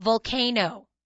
volcano.